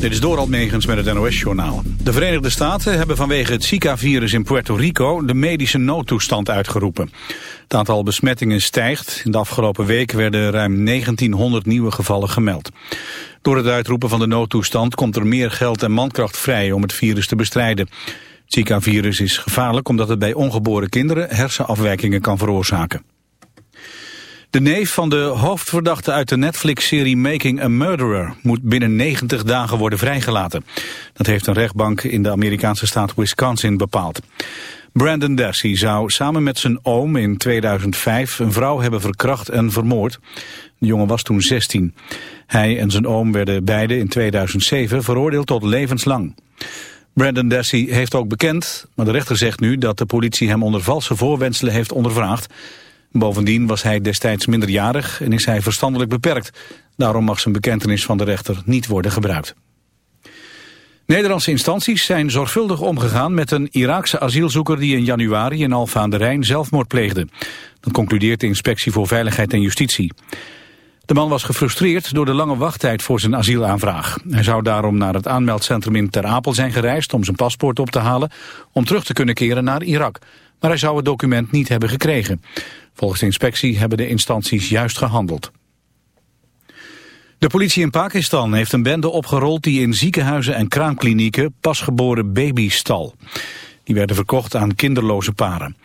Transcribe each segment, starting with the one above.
Dit is Doral Megens met het NOS-journaal. De Verenigde Staten hebben vanwege het Zika-virus in Puerto Rico de medische noodtoestand uitgeroepen. Het aantal besmettingen stijgt. In de afgelopen week werden ruim 1900 nieuwe gevallen gemeld. Door het uitroepen van de noodtoestand komt er meer geld en mankracht vrij om het virus te bestrijden. Het Zika-virus is gevaarlijk omdat het bij ongeboren kinderen hersenafwijkingen kan veroorzaken. De neef van de hoofdverdachte uit de Netflix-serie Making a Murderer moet binnen 90 dagen worden vrijgelaten. Dat heeft een rechtbank in de Amerikaanse staat Wisconsin bepaald. Brandon Dassey zou samen met zijn oom in 2005 een vrouw hebben verkracht en vermoord. De jongen was toen 16. Hij en zijn oom werden beide in 2007 veroordeeld tot levenslang. Brandon Dassey heeft ook bekend, maar de rechter zegt nu dat de politie hem onder valse voorwenselen heeft ondervraagd. Bovendien was hij destijds minderjarig en is hij verstandelijk beperkt. Daarom mag zijn bekentenis van de rechter niet worden gebruikt. Nederlandse instanties zijn zorgvuldig omgegaan met een Iraakse asielzoeker die in januari in Alfa aan de Rijn zelfmoord pleegde. Dat concludeert de Inspectie voor Veiligheid en Justitie. De man was gefrustreerd door de lange wachttijd voor zijn asielaanvraag. Hij zou daarom naar het aanmeldcentrum in Ter Apel zijn gereisd om zijn paspoort op te halen om terug te kunnen keren naar Irak. Maar hij zou het document niet hebben gekregen. Volgens de inspectie hebben de instanties juist gehandeld. De politie in Pakistan heeft een bende opgerold die in ziekenhuizen en kraamklinieken pasgeboren baby's stal. Die werden verkocht aan kinderloze paren.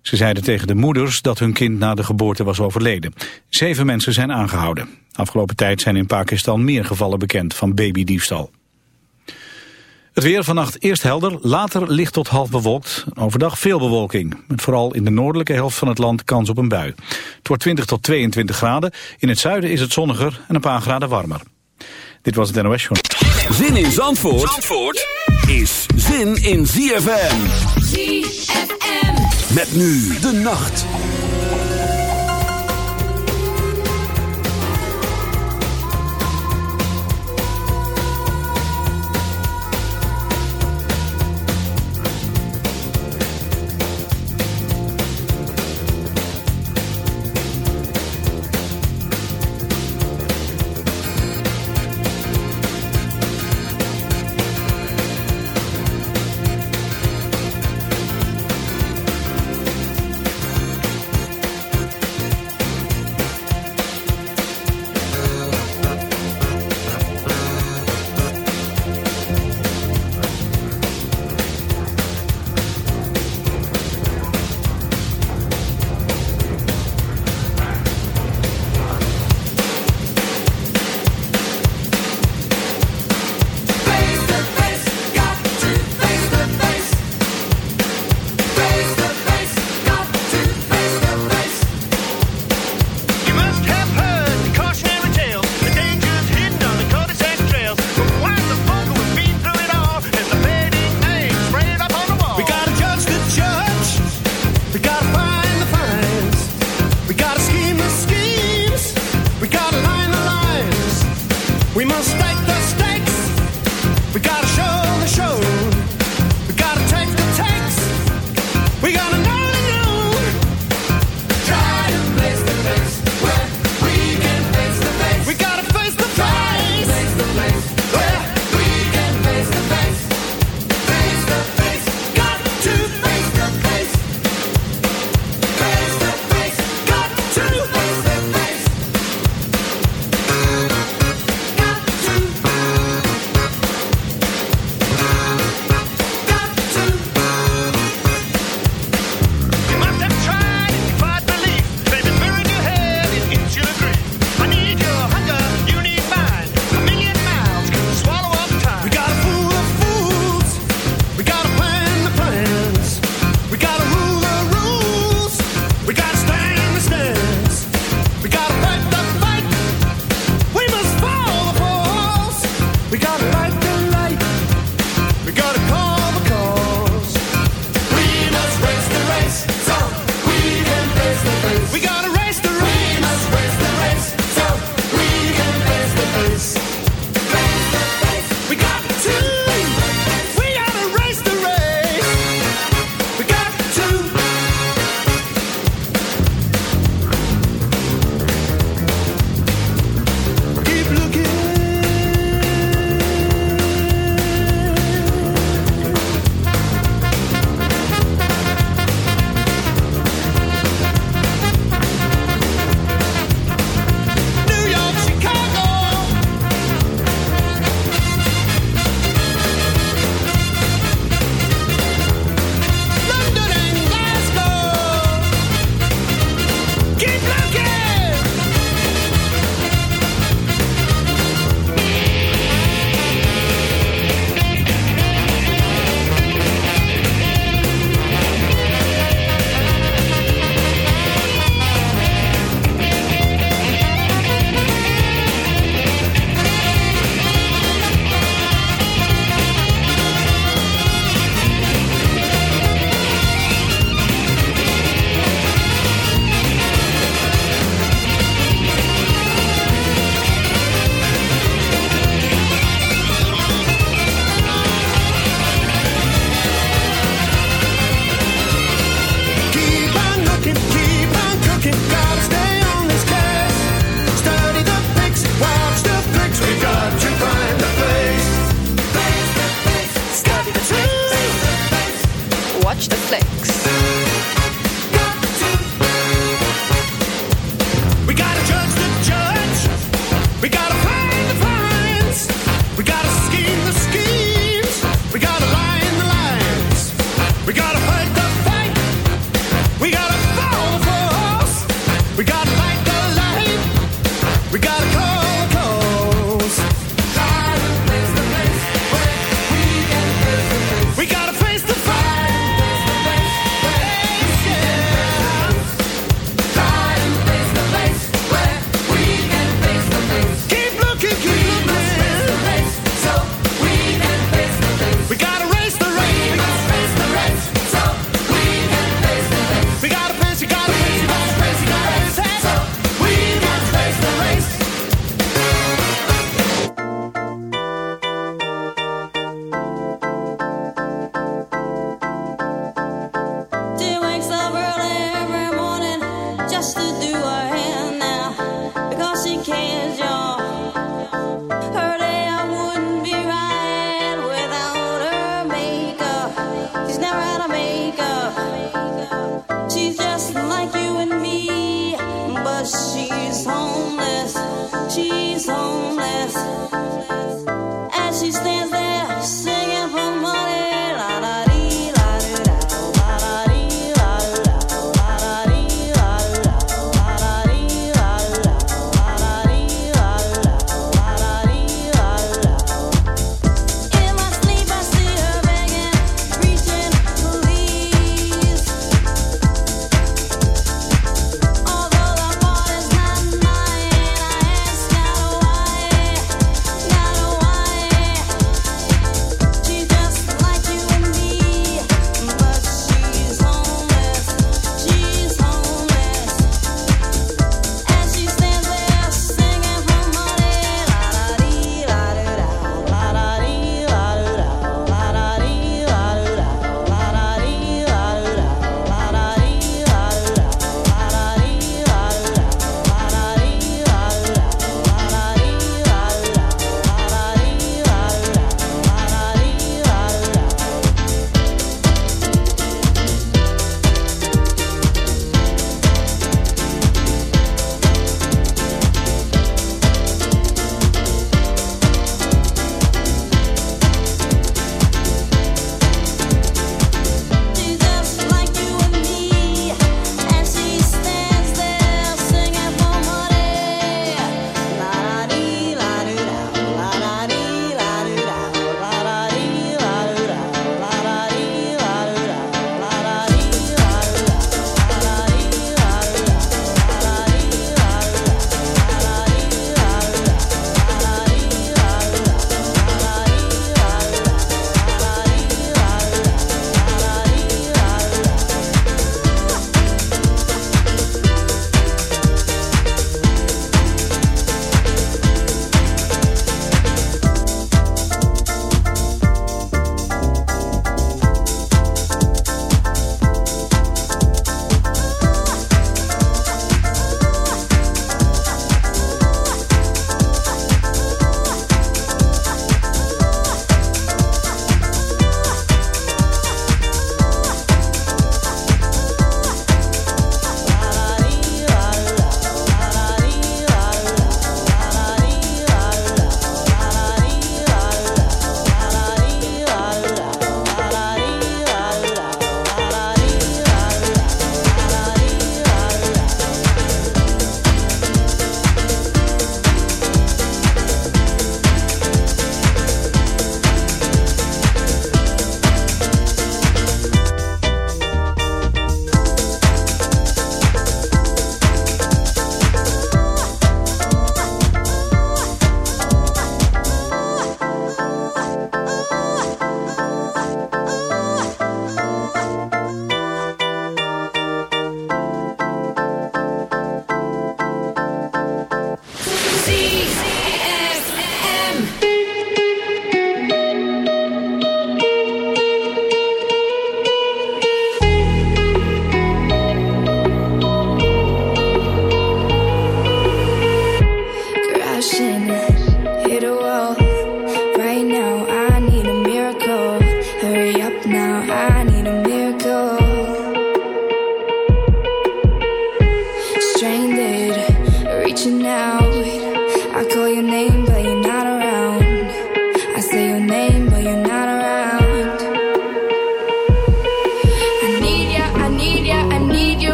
Ze zeiden tegen de moeders dat hun kind na de geboorte was overleden. Zeven mensen zijn aangehouden. Afgelopen tijd zijn in Pakistan meer gevallen bekend van babydiefstal. Het weer vannacht eerst helder, later licht tot half bewolkt. Overdag veel bewolking. Met vooral in de noordelijke helft van het land kans op een bui. Het wordt 20 tot 22 graden. In het zuiden is het zonniger en een paar graden warmer. Dit was het NOS Show. Zin in Zandvoort, Zandvoort is zin in ZFM. ZFM. Met nu de nacht.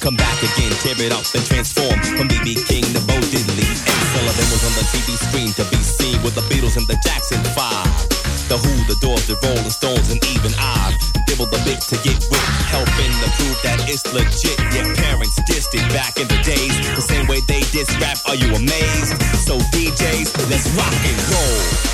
Come back again, tear it up and transform from BB King to Bo Diddley. And Sullivan was on the TV screen to be seen with the Beatles and the Jackson Five. The Who, the Doors, the Rolling Stones, and even I dibbled a bit to get with, helping to prove that it's legit. Your parents dissed it back in the days, the same way they diss rap. Are you amazed? So DJs, let's rock and roll.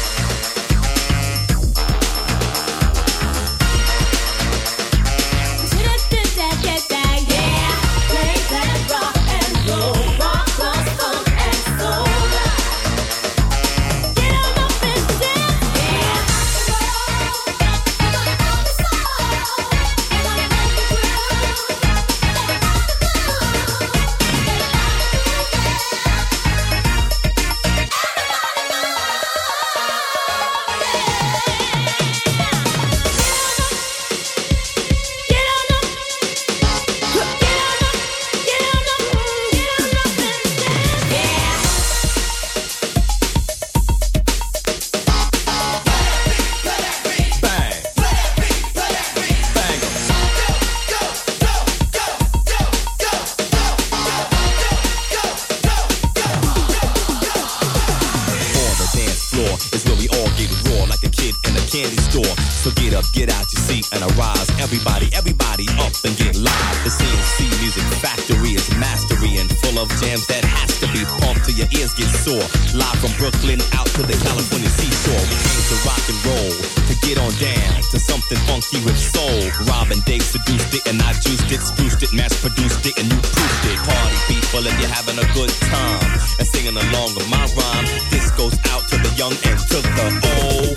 introduced it, mass produced it, and you proofed it. Party people, and you're having a good time. And singing along with my rhyme. This goes out to the young and to the old.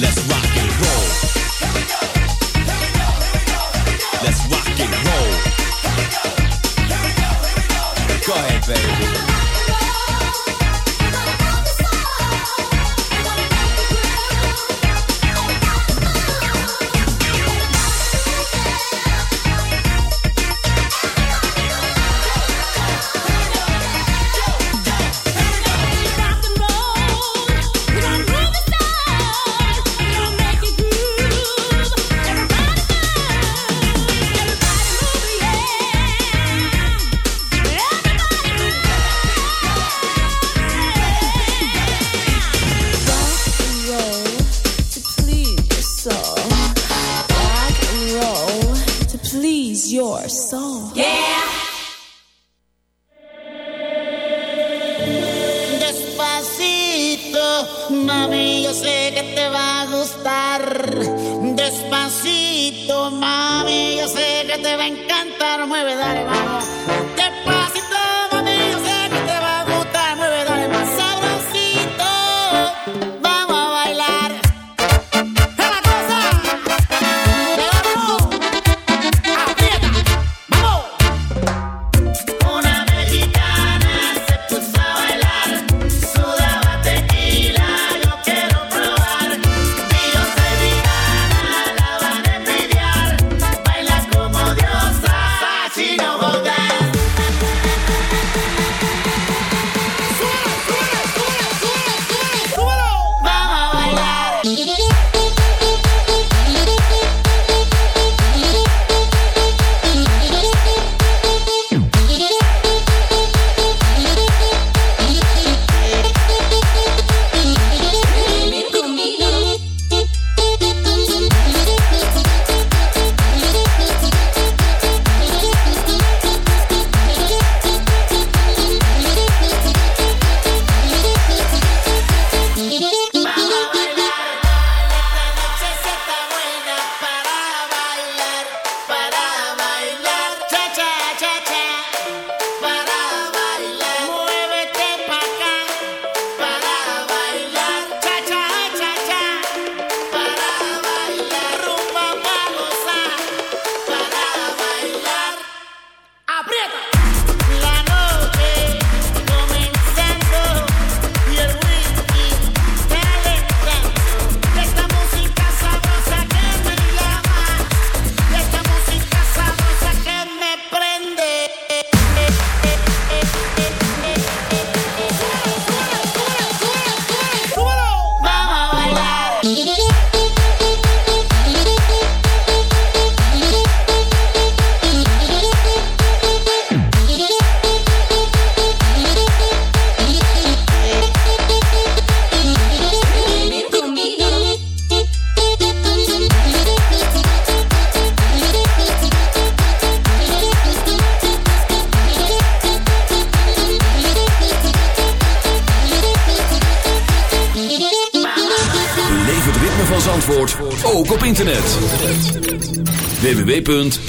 Let's rock and roll. Here we go. Here we go. Here we go. Let's rock and roll. Here we go. Here we go. Here we go. go ahead, baby.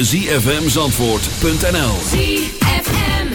www.zfmzandvoort.nl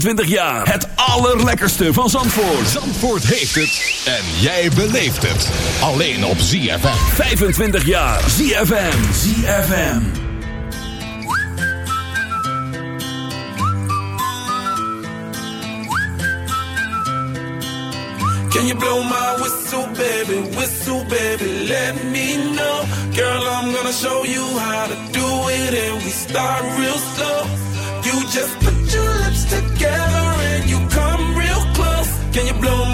25 jaar. Het allerlekkerste van Zandvoort. Zandvoort heeft het. En jij beleeft het. Alleen op ZFM. 25 jaar. ZFM. ZFM. Can you blow my whistle, baby? Whistle, baby, let me know. Girl, I'm gonna show you how to do it. And we start real slow. You just Put your lips together and you come real close. Can you blow?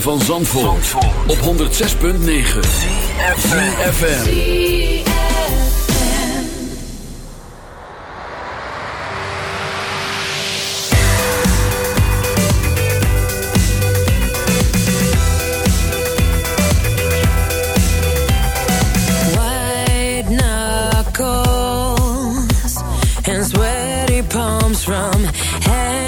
Van Zandvoort, op 106.9 FM. your love. Come on, let's get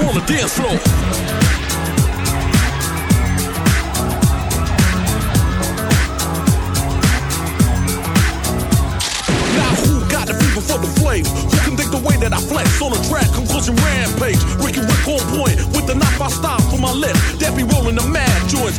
the on the dance floor. Now who got the fever for the flame? Who can think the way that I flex on a track? Conclusion rampage. Ricky Rick on point with the knife I stop for my left. That be rolling the mad joints.